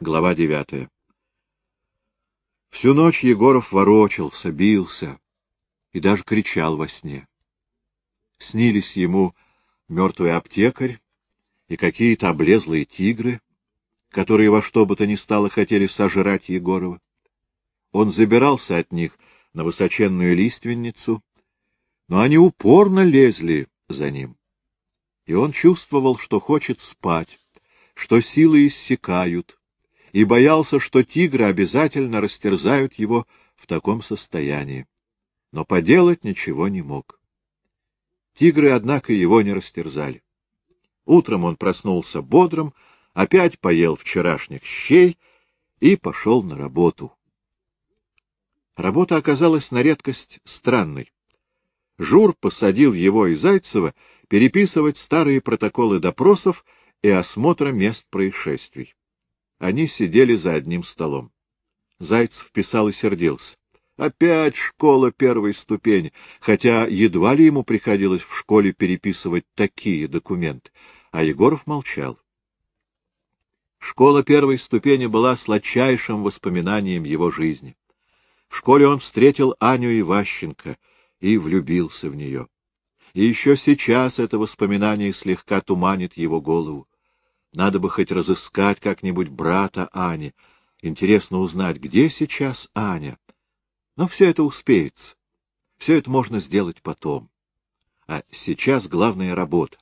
Глава девятая. Всю ночь Егоров ворочался, бился и даже кричал во сне. Снились ему мертвый аптекарь и какие-то облезлые тигры, которые во что бы то ни стало хотели сожрать Егорова. Он забирался от них на высоченную лиственницу, но они упорно лезли за ним. И он чувствовал, что хочет спать, что силы иссякают, и боялся, что тигры обязательно растерзают его в таком состоянии. Но поделать ничего не мог. Тигры, однако, его не растерзали. Утром он проснулся бодрым, опять поел вчерашних щей и пошел на работу. Работа оказалась на редкость странной. Жур посадил его и Зайцева переписывать старые протоколы допросов и осмотра мест происшествий. Они сидели за одним столом. Зайцев писал и сердился. Опять школа первой ступени, хотя едва ли ему приходилось в школе переписывать такие документы, а Егоров молчал. Школа первой ступени была сладчайшим воспоминанием его жизни. В школе он встретил Аню Иващенко и влюбился в нее. И еще сейчас это воспоминание слегка туманит его голову. Надо бы хоть разыскать как-нибудь брата Ани. Интересно узнать, где сейчас Аня. Но все это успеется. Все это можно сделать потом. А сейчас главная работа.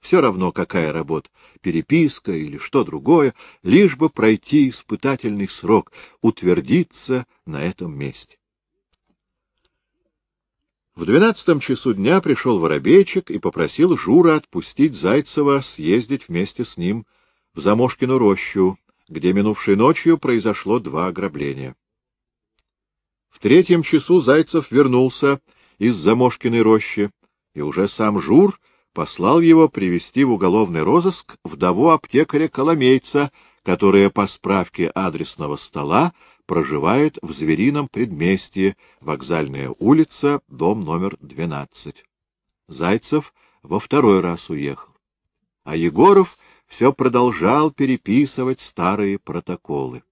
Все равно, какая работа, переписка или что другое, лишь бы пройти испытательный срок, утвердиться на этом месте. В двенадцатом часу дня пришел воробейчик и попросил Жура отпустить Зайцева съездить вместе с ним в Замошкину рощу, где минувшей ночью произошло два ограбления. В третьем часу Зайцев вернулся из Замошкиной рощи, и уже сам Жур послал его привести в уголовный розыск вдову аптекаря Коломейца, которая по справке адресного стола проживает в Зверином предместье, вокзальная улица, дом номер 12. Зайцев во второй раз уехал. А Егоров все продолжал переписывать старые протоколы.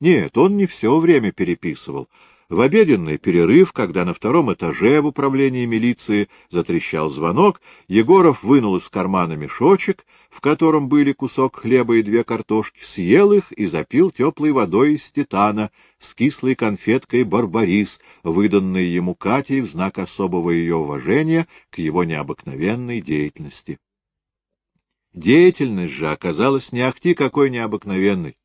Нет, он не все время переписывал, в обеденный перерыв, когда на втором этаже в управлении милиции затрещал звонок, Егоров вынул из кармана мешочек, в котором были кусок хлеба и две картошки, съел их и запил теплой водой из титана с кислой конфеткой «Барбарис», выданной ему Катей в знак особого ее уважения к его необыкновенной деятельности. Деятельность же оказалась не ахти какой необыкновенной.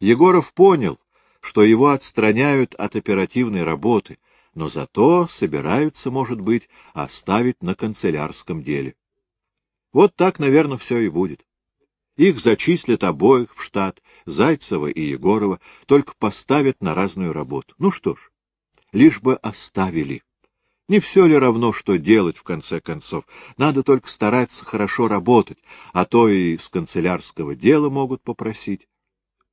Егоров понял, что его отстраняют от оперативной работы, но зато собираются, может быть, оставить на канцелярском деле. Вот так, наверное, все и будет. Их зачислят обоих в штат, Зайцева и Егорова, только поставят на разную работу. Ну что ж, лишь бы оставили. Не все ли равно, что делать, в конце концов? Надо только стараться хорошо работать, а то и с канцелярского дела могут попросить.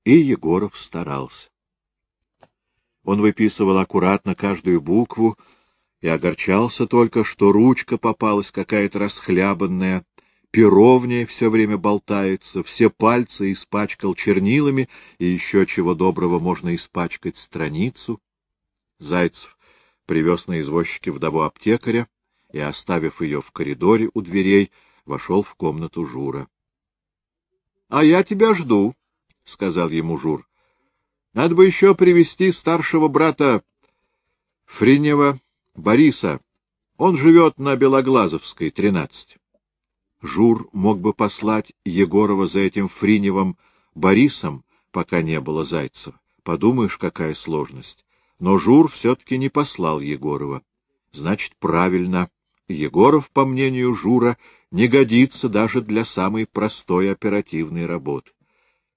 И Егоров старался. Он выписывал аккуратно каждую букву и огорчался только, что ручка попалась какая-то расхлябанная, перо в ней все время болтается, все пальцы испачкал чернилами, и еще чего доброго можно испачкать страницу. Зайцев привез на извозчике вдову аптекаря и, оставив ее в коридоре у дверей, вошел в комнату Жура. — А я тебя жду, — сказал ему Жур. Надо бы еще привести старшего брата Фринева Бориса. Он живет на Белоглазовской, тринадцать. Жур мог бы послать Егорова за этим Фриневым Борисом, пока не было Зайцева. Подумаешь, какая сложность. Но Жур все-таки не послал Егорова. Значит, правильно. Егоров, по мнению Жура, не годится даже для самой простой оперативной работы.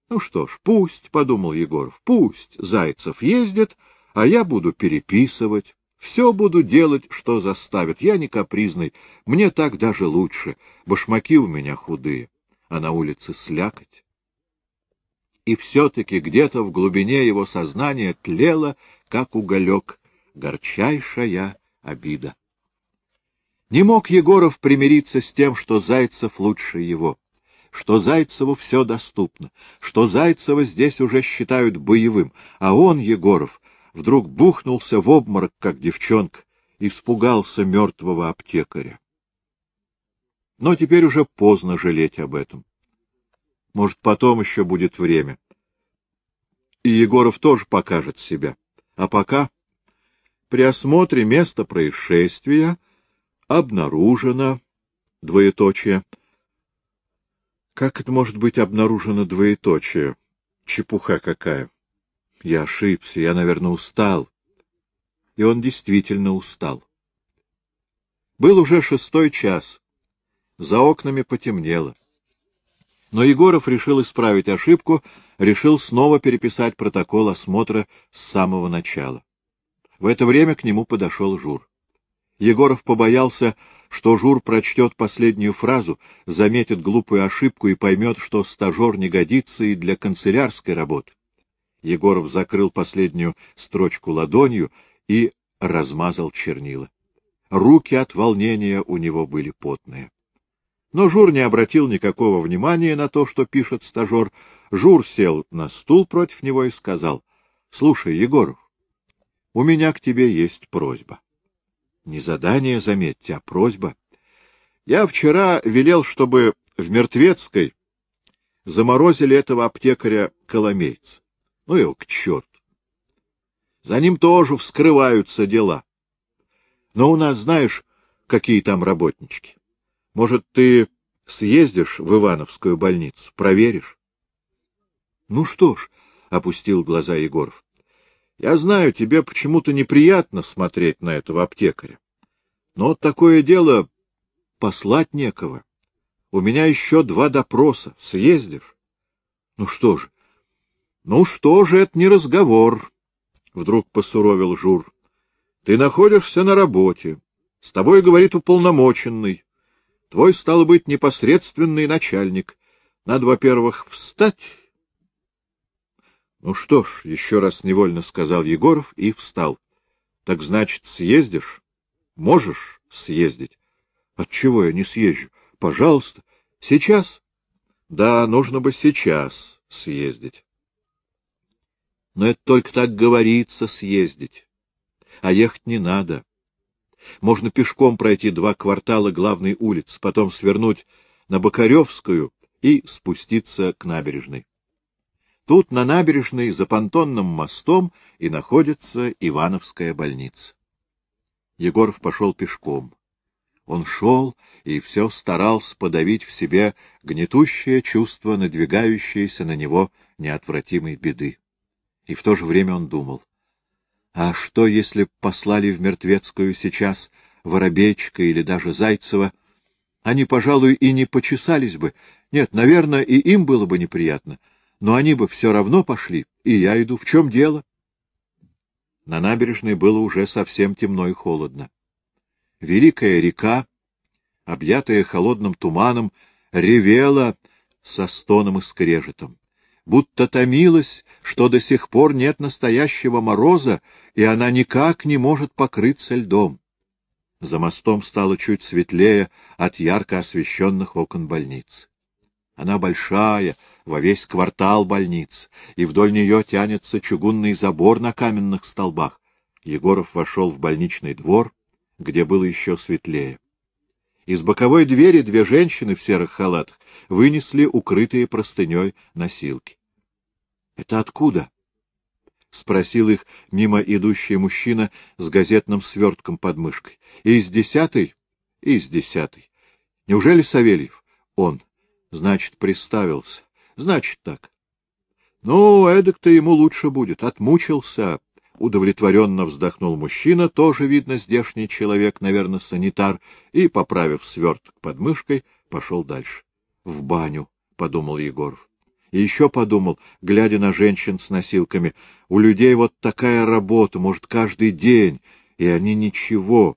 Ну что ж, пусть, — подумал Егоров, — пусть Зайцев ездит, а я буду переписывать. Все буду делать, что заставит. Я не капризный, мне так даже лучше. Башмаки у меня худые, а на улице слякоть. И все-таки где-то в глубине его сознания тлела, как уголек, горчайшая обида. Не мог Егоров примириться с тем, что Зайцев лучше его. Что Зайцеву все доступно, что Зайцева здесь уже считают боевым, а он, Егоров, вдруг бухнулся в обморок, как девчонка, испугался мертвого аптекаря. Но теперь уже поздно жалеть об этом. Может, потом еще будет время. И Егоров тоже покажет себя. А пока при осмотре места происшествия обнаружено двоеточие. Как это может быть обнаружено двоеточие? Чепуха какая. Я ошибся, я, наверное, устал. И он действительно устал. Был уже шестой час. За окнами потемнело. Но Егоров решил исправить ошибку, решил снова переписать протокол осмотра с самого начала. В это время к нему подошел Жур. Егоров побоялся, что Жур прочтет последнюю фразу, заметит глупую ошибку и поймет, что стажер не годится и для канцелярской работы. Егоров закрыл последнюю строчку ладонью и размазал чернила. Руки от волнения у него были потные. Но Жур не обратил никакого внимания на то, что пишет стажер. Жур сел на стул против него и сказал, — Слушай, Егоров, у меня к тебе есть просьба. Не задание, заметьте, а просьба. Я вчера велел, чтобы в Мертвецкой заморозили этого аптекаря Коломейца. Ну его к черту. За ним тоже вскрываются дела. Но у нас, знаешь, какие там работнички. Может, ты съездишь в Ивановскую больницу, проверишь? — Ну что ж, — опустил глаза Егоров, я знаю, тебе почему-то неприятно смотреть на этого аптекаря. Но такое дело послать некого. У меня еще два допроса. Съездишь? Ну что же? Ну что же, это не разговор. Вдруг посуровил Жур. Ты находишься на работе. С тобой говорит уполномоченный. Твой, стало быть, непосредственный начальник. Надо, во-первых, встать — Ну что ж, — еще раз невольно сказал Егоров и встал. — Так значит, съездишь? Можешь съездить? — Отчего я не съезжу? Пожалуйста. Сейчас? — Да, нужно бы сейчас съездить. Но это только так говорится съездить. А ехать не надо. Можно пешком пройти два квартала главной улицы, потом свернуть на Бокаревскую и спуститься к набережной. Тут, на набережной, за понтонным мостом, и находится Ивановская больница. Егоров пошел пешком. Он шел и все старался подавить в себе гнетущее чувство надвигающееся на него неотвратимой беды. И в то же время он думал, а что, если послали в Мертвецкую сейчас Воробейчика или даже Зайцева, они, пожалуй, и не почесались бы. Нет, наверное, и им было бы неприятно — но они бы все равно пошли, и я иду. В чем дело? На набережной было уже совсем темно и холодно. Великая река, объятая холодным туманом, ревела со стоном и скрежетом, будто томилась, что до сих пор нет настоящего мороза, и она никак не может покрыться льдом. За мостом стало чуть светлее от ярко освещенных окон больниц. Она большая, во весь квартал больниц, и вдоль нее тянется чугунный забор на каменных столбах. Егоров вошел в больничный двор, где было еще светлее. Из боковой двери две женщины в серых халатах вынесли укрытые простыней носилки. — Это откуда? — спросил их мимо идущий мужчина с газетным свертком под мышкой. — Из десятой? — Из десятой. — Неужели Савельев? — Он. Значит, приставился. Значит так. Ну, эдак-то ему лучше будет. Отмучился. Удовлетворенно вздохнул мужчина, тоже, видно, здешний человек, наверное, санитар, и, поправив сверток под мышкой, пошел дальше. — В баню, — подумал Егоров. И еще подумал, глядя на женщин с носилками, у людей вот такая работа, может, каждый день, и они ничего,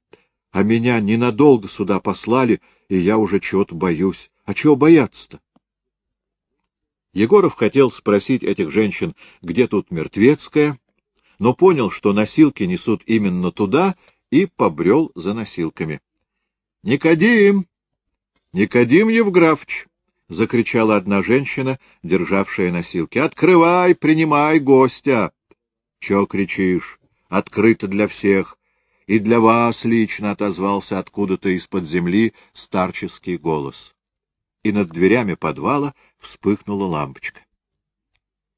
а меня ненадолго сюда послали, и я уже чего-то боюсь. А чего бояться-то? Егоров хотел спросить этих женщин, где тут мертвецкая, но понял, что носилки несут именно туда, и побрел за носилками. — Никодим! Никодим Евграфович! — закричала одна женщина, державшая носилки. — Открывай, принимай гостя! — Чё кричишь? Открыто для всех. И для вас лично отозвался откуда-то из-под земли старческий голос. И над дверями подвала вспыхнула лампочка.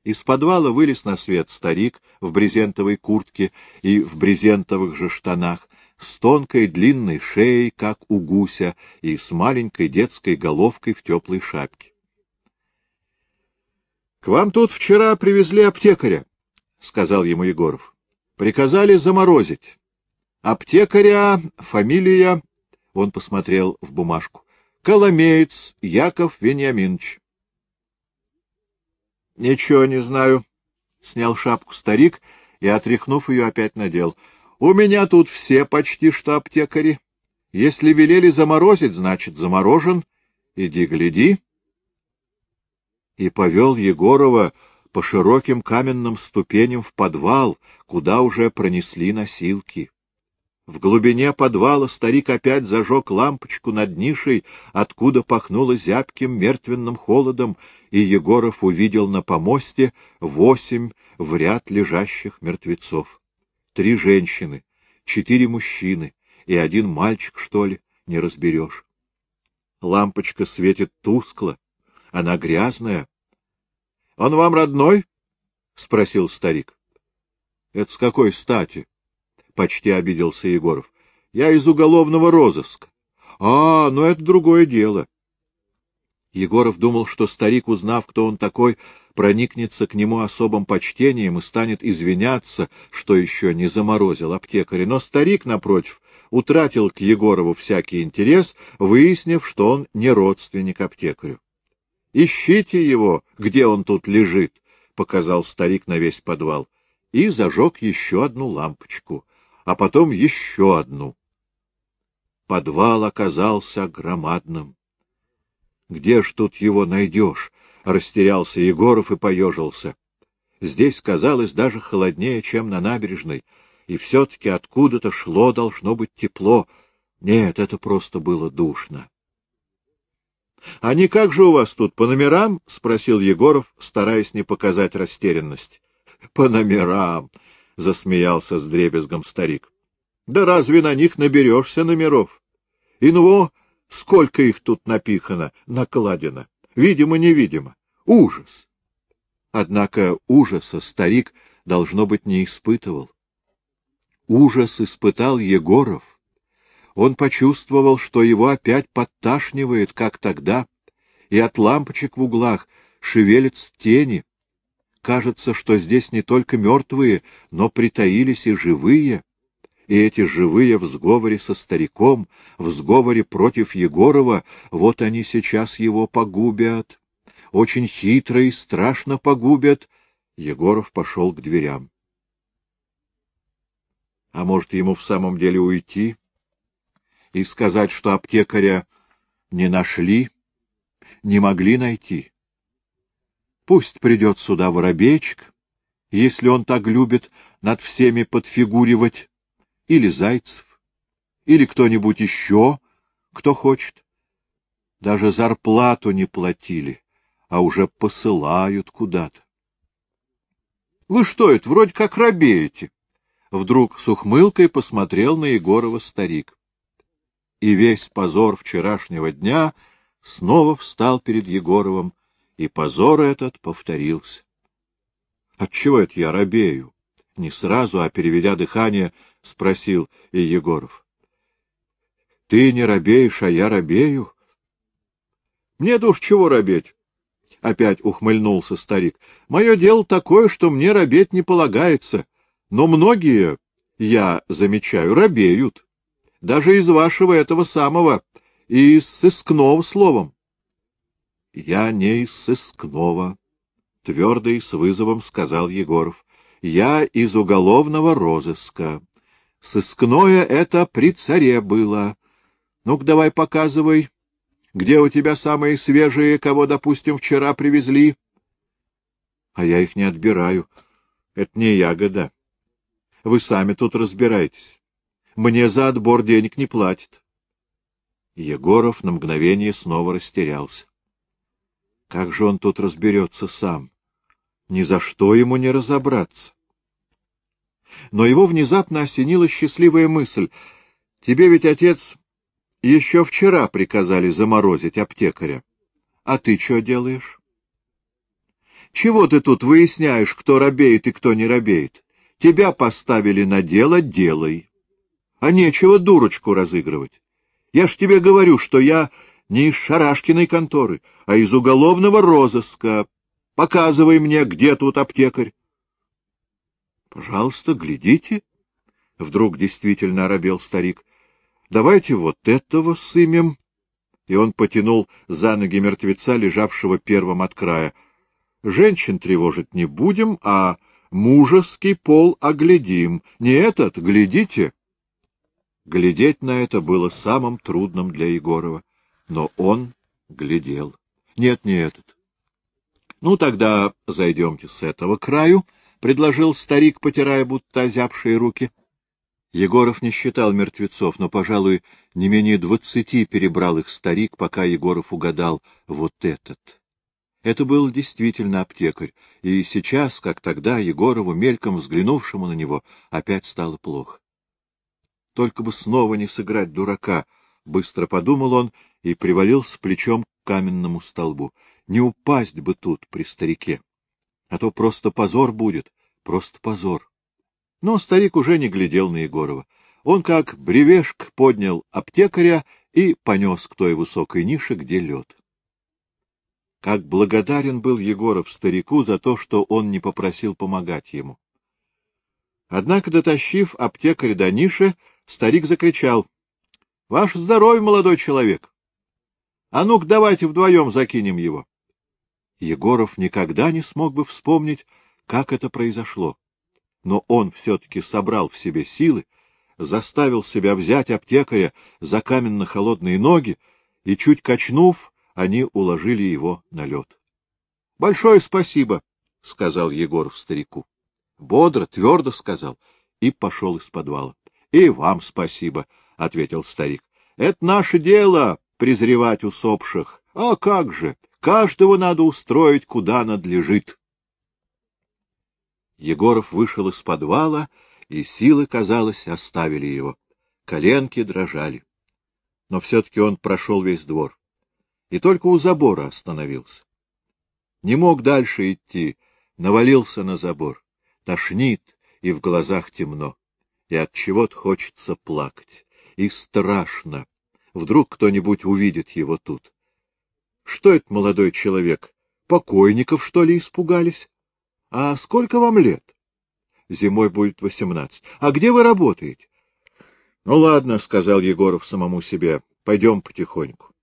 Из подвала вылез на свет старик в брезентовой куртке и в брезентовых же штанах, с тонкой длинной шеей, как у гуся, и с маленькой детской головкой в теплой шапке. — К вам тут вчера привезли аптекаря, — сказал ему Егоров. — Приказали заморозить. Аптекаря, фамилия... Он посмотрел в бумажку. — Коломеец Яков Вениаминович. — Ничего не знаю, — снял шапку старик и, отряхнув ее, опять надел. — У меня тут все почти что аптекари. Если велели заморозить, значит, заморожен. Иди гляди. И повел Егорова по широким каменным ступеням в подвал, куда уже пронесли носилки. В глубине подвала старик опять зажег лампочку над нишей, откуда пахнуло зябким мертвенным холодом, и Егоров увидел на помосте восемь в ряд лежащих мертвецов. Три женщины, четыре мужчины и один мальчик, что ли, не разберешь. Лампочка светит тускло, она грязная. — Он вам родной? — спросил старик. — Это с какой стати? — почти обиделся Егоров. — Я из уголовного розыска. — А, ну это другое дело. Егоров думал, что старик, узнав, кто он такой, проникнется к нему особым почтением и станет извиняться, что еще не заморозил аптекаря. Но старик, напротив, утратил к Егорову всякий интерес, выяснив, что он не родственник аптекарю. — Ищите его, где он тут лежит, — показал старик на весь подвал, и зажег еще одну лампочку а потом еще одну. Подвал оказался громадным. Где ж тут его найдешь? Растерялся Егоров и поежился. Здесь казалось даже холоднее, чем на набережной, и все-таки откуда-то шло должно быть тепло. Нет, это просто было душно. — А не как же у вас тут, по номерам? — спросил Егоров, стараясь не показать растерянность. — По номерам, — засмеялся с дребезгом старик. — Да разве на них наберешься номеров? И ну, сколько их тут напихано, накладено, видимо-невидимо. Ужас! Однако ужаса старик, должно быть, не испытывал. Ужас испытал Егоров. Он почувствовал, что его опять подташнивает, как тогда, и от лампочек в углах шевелятся тени, кажется, что здесь не только мертвые, но притаились и живые. И эти живые в сговоре со стариком, в сговоре против Егорова, вот они сейчас его погубят. Очень хитро и страшно погубят. Егоров пошел к дверям. А может, ему в самом деле уйти и сказать, что аптекаря не нашли, не могли найти? Пусть придет сюда воробейчик, если он так любит над всеми подфигуривать, или Зайцев, или кто-нибудь еще, кто хочет. Даже зарплату не платили, а уже посылают куда-то. — Вы что это, вроде как робеете? Вдруг с ухмылкой посмотрел на Егорова старик. И весь позор вчерашнего дня снова встал перед Егоровым, и позор этот повторился. Отчего это я робею? Не сразу, а переведя дыхание, спросил и Егоров. — Ты не робеешь, а я робею? — Мне-то уж чего робеть? — опять ухмыльнулся старик. — Мое дело такое, что мне робеть не полагается. Но многие, я замечаю, робеют. Даже из вашего этого самого, и из сыскного словом. — Я не из сыскного, — твердо и с вызовом сказал Егоров. — Я из уголовного розыска. Сыскное это при царе было. Ну-ка, давай показывай. Где у тебя самые свежие, кого, допустим, вчера привезли? А я их не отбираю. Это не ягода. Вы сами тут разбирайтесь. Мне за отбор денег не платят. Егоров на мгновение снова растерялся. Как же он тут разберется сам? Ни за что ему не разобраться. Но его внезапно осенила счастливая мысль. Тебе ведь, отец, еще вчера приказали заморозить аптекаря. А ты что делаешь? Чего ты тут выясняешь, кто робеет и кто не робеет? Тебя поставили на дело — делай. А нечего дурочку разыгрывать. Я ж тебе говорю, что я не из Шарашкиной конторы, а из уголовного розыска. Показывай мне, где тут аптекарь. — Пожалуйста, глядите. Вдруг действительно оробел старик. — Давайте вот этого сымем. И он потянул за ноги мертвеца, лежавшего первым от края. Женщин тревожить не будем, а мужеский пол оглядим. Не этот, глядите. Глядеть на это было самым трудным для Егорова, но он глядел. Нет, не этот. Ну, тогда зайдемте с этого краю, — предложил старик, потирая будто озябшие руки. Егоров не считал мертвецов, но, пожалуй, не менее двадцати перебрал их старик, пока Егоров угадал вот этот. Это был действительно аптекарь, и сейчас, как тогда, Егорову, мельком взглянувшему на него, опять стало плохо. Только бы снова не сыграть дурака, — быстро подумал он и привалился плечом к каменному столбу. Не упасть бы тут при старике, а то просто позор будет, просто позор. Но старик уже не глядел на Егорова. Он, как бревешк, поднял аптекаря и понес к той высокой нише, где лед. Как благодарен был Егоров старику за то, что он не попросил помогать ему. Однако, дотащив аптекаря до ниши, старик закричал. — Ваше здоровье, молодой человек! А ну-ка, давайте вдвоем закинем его. Егоров никогда не смог бы вспомнить, как это произошло. Но он все-таки собрал в себе силы, заставил себя взять аптекаря за каменно-холодные ноги и, чуть качнув, они уложили его на лед. — Большое спасибо, — сказал Егоров старику. Бодро, твердо сказал и пошел из подвала. — И вам спасибо, — ответил старик. — Это наше дело — презревать усопших. А как же, каждого надо устроить, куда надлежит. Егоров вышел из подвала, и силы, казалось, оставили его. Коленки дрожали. Но все-таки он прошел весь двор и только у забора остановился. Не мог дальше идти, навалился на забор. Тошнит, и в глазах темно, и от чего-то хочется плакать. И страшно. Вдруг кто-нибудь увидит его тут. Что это, молодой человек? Покойников, что ли, испугались? А сколько вам лет? Зимой будет восемнадцать. А где вы работаете? Ну, ладно, — сказал Егоров самому себе, — пойдем потихоньку.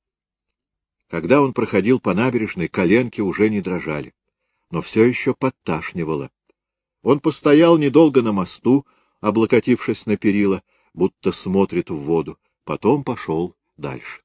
Когда он проходил по набережной, коленки уже не дрожали, но все еще подташнивало. Он постоял недолго на мосту, облокотившись на перила, будто смотрит в воду, потом пошел дальше.